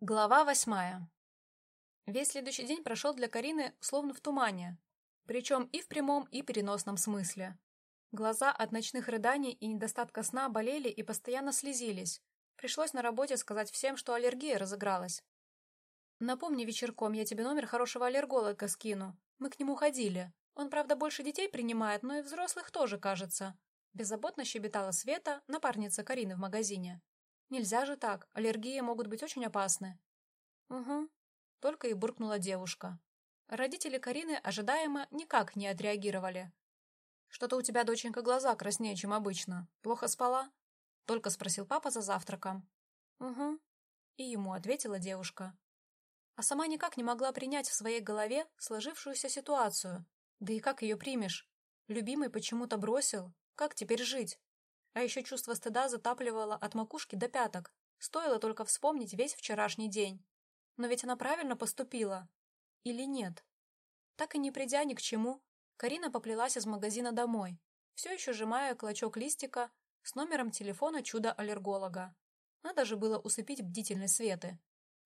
Глава восьмая. Весь следующий день прошел для Карины словно в тумане, причем и в прямом, и переносном смысле. Глаза от ночных рыданий и недостатка сна болели и постоянно слезились. Пришлось на работе сказать всем, что аллергия разыгралась. «Напомни вечерком, я тебе номер хорошего аллерголога скину. Мы к нему ходили. Он, правда, больше детей принимает, но и взрослых тоже, кажется». Беззаботно щебетала Света, напарница Карины в магазине. Нельзя же так, аллергии могут быть очень опасны. Угу, только и буркнула девушка. Родители Карины ожидаемо никак не отреагировали. Что-то у тебя, доченька, глаза краснее, чем обычно. Плохо спала? Только спросил папа за завтраком. Угу. И ему ответила девушка. А сама никак не могла принять в своей голове сложившуюся ситуацию. Да и как ее примешь? Любимый почему-то бросил. Как теперь жить? А еще чувство стыда затапливало от макушки до пяток. Стоило только вспомнить весь вчерашний день. Но ведь она правильно поступила. Или нет? Так и не придя ни к чему, Карина поплелась из магазина домой, все еще сжимая клочок листика с номером телефона чудо-аллерголога. Надо же было усыпить бдительность Светы.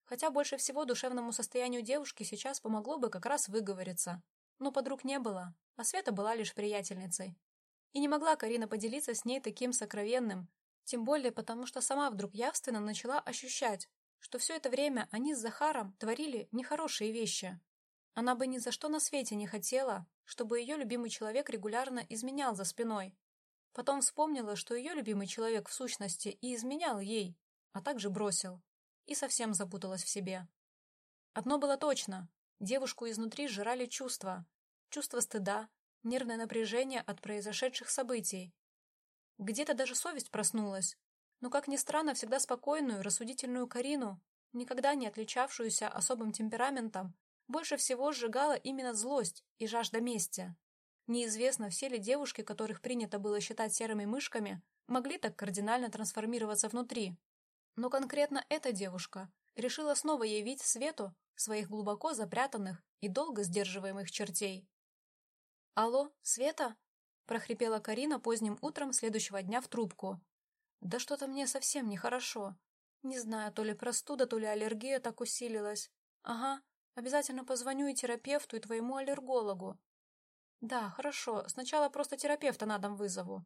Хотя больше всего душевному состоянию девушки сейчас помогло бы как раз выговориться. Но подруг не было, а Света была лишь приятельницей. И не могла Карина поделиться с ней таким сокровенным, тем более потому, что сама вдруг явственно начала ощущать, что все это время они с Захаром творили нехорошие вещи. Она бы ни за что на свете не хотела, чтобы ее любимый человек регулярно изменял за спиной. Потом вспомнила, что ее любимый человек в сущности и изменял ей, а также бросил. И совсем запуталась в себе. Одно было точно. Девушку изнутри сжирали чувства. Чувство стыда, нервное напряжение от произошедших событий. Где-то даже совесть проснулась, но, как ни странно, всегда спокойную, рассудительную Карину, никогда не отличавшуюся особым темпераментом, больше всего сжигала именно злость и жажда мести. Неизвестно, все ли девушки, которых принято было считать серыми мышками, могли так кардинально трансформироваться внутри. Но конкретно эта девушка решила снова явить свету своих глубоко запрятанных и долго сдерживаемых чертей. «Алло, Света?» — прохрипела Карина поздним утром следующего дня в трубку. «Да что-то мне совсем нехорошо. Не знаю, то ли простуда, то ли аллергия так усилилась. Ага, обязательно позвоню и терапевту, и твоему аллергологу. Да, хорошо, сначала просто терапевта на дом вызову.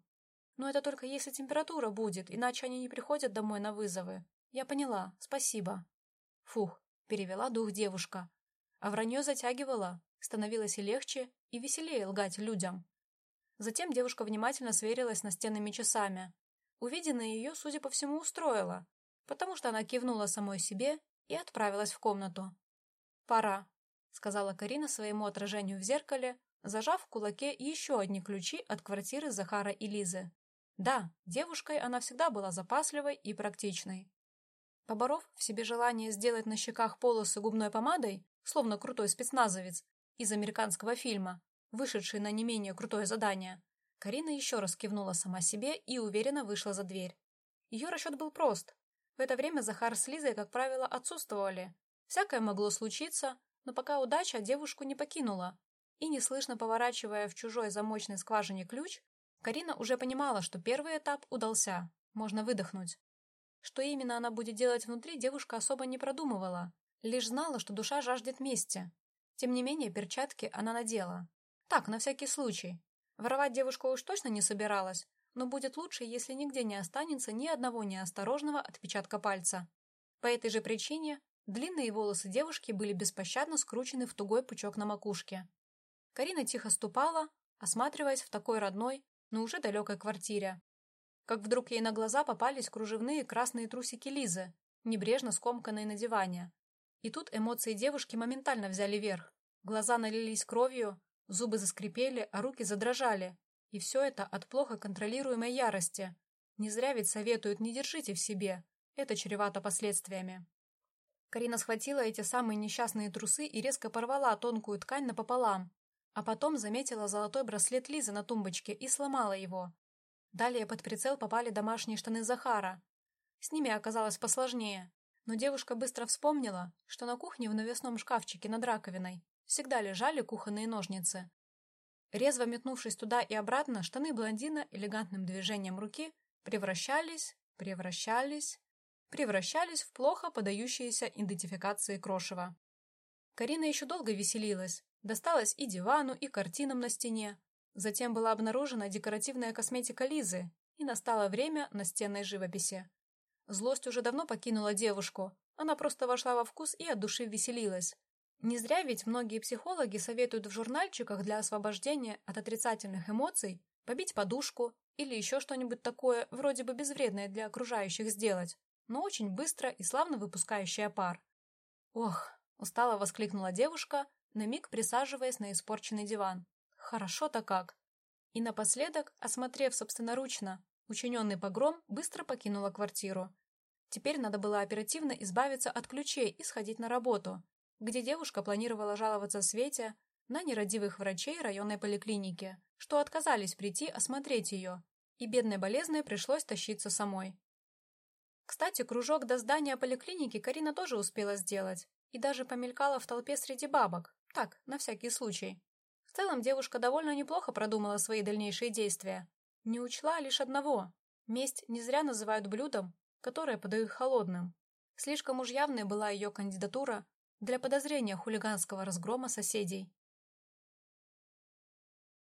Но это только если температура будет, иначе они не приходят домой на вызовы. Я поняла, спасибо». Фух, перевела дух девушка. А вранье затягивала, становилось и легче, и веселее лгать людям. Затем девушка внимательно сверилась с настенными часами. Увиденное ее, судя по всему, устроило, потому что она кивнула самой себе и отправилась в комнату. «Пора», — сказала Карина своему отражению в зеркале, зажав в кулаке еще одни ключи от квартиры Захара и Лизы. Да, девушкой она всегда была запасливой и практичной. Поборов в себе желание сделать на щеках полосы губной помадой, словно крутой спецназовец из американского фильма, вышедший на не менее крутое задание, Карина еще раз кивнула сама себе и уверенно вышла за дверь. Ее расчет был прост. В это время Захар с Лизой, как правило, отсутствовали. Всякое могло случиться, но пока удача девушку не покинула. И, неслышно поворачивая в чужой замочной скважине ключ, Карина уже понимала, что первый этап удался. Можно выдохнуть. Что именно она будет делать внутри, девушка особо не продумывала. Лишь знала, что душа жаждет мести. Тем не менее, перчатки она надела. Так, на всякий случай. Воровать девушка уж точно не собиралась, но будет лучше, если нигде не останется ни одного неосторожного отпечатка пальца. По этой же причине длинные волосы девушки были беспощадно скручены в тугой пучок на макушке. Карина тихо ступала, осматриваясь в такой родной, но уже далекой квартире. Как вдруг ей на глаза попались кружевные красные трусики Лизы, небрежно скомканные на диване, и тут эмоции девушки моментально взяли верх. Глаза налились кровью, зубы заскрипели, а руки задрожали. И все это от плохо контролируемой ярости. Не зря ведь советуют не держите в себе. Это чревато последствиями. Карина схватила эти самые несчастные трусы и резко порвала тонкую ткань напополам, а потом заметила золотой браслет Лизы на тумбочке и сломала его. Далее под прицел попали домашние штаны Захара. С ними оказалось посложнее. Но девушка быстро вспомнила, что на кухне в навесном шкафчике над раковиной всегда лежали кухонные ножницы. Резво метнувшись туда и обратно, штаны блондина элегантным движением руки превращались, превращались, превращались в плохо подающиеся идентификации крошева. Карина еще долго веселилась, досталась и дивану, и картинам на стене. Затем была обнаружена декоративная косметика Лизы, и настало время настенной живописи. Злость уже давно покинула девушку, она просто вошла во вкус и от души веселилась. Не зря ведь многие психологи советуют в журнальчиках для освобождения от отрицательных эмоций побить подушку или еще что-нибудь такое, вроде бы безвредное для окружающих сделать, но очень быстро и славно выпускающее пар. «Ох!» — устало воскликнула девушка, на миг присаживаясь на испорченный диван. «Хорошо-то как!» И напоследок, осмотрев собственноручно учиненный погром, быстро покинула квартиру. Теперь надо было оперативно избавиться от ключей и сходить на работу, где девушка планировала жаловаться Свете на нерадивых врачей районной поликлиники, что отказались прийти осмотреть ее, и бедной болезной пришлось тащиться самой. Кстати, кружок до здания поликлиники Карина тоже успела сделать и даже помелькала в толпе среди бабок, так, на всякий случай. В целом девушка довольно неплохо продумала свои дальнейшие действия. Не учла лишь одного. Месть не зря называют блюдом, которое подают холодным. Слишком уж явной была ее кандидатура для подозрения хулиганского разгрома соседей.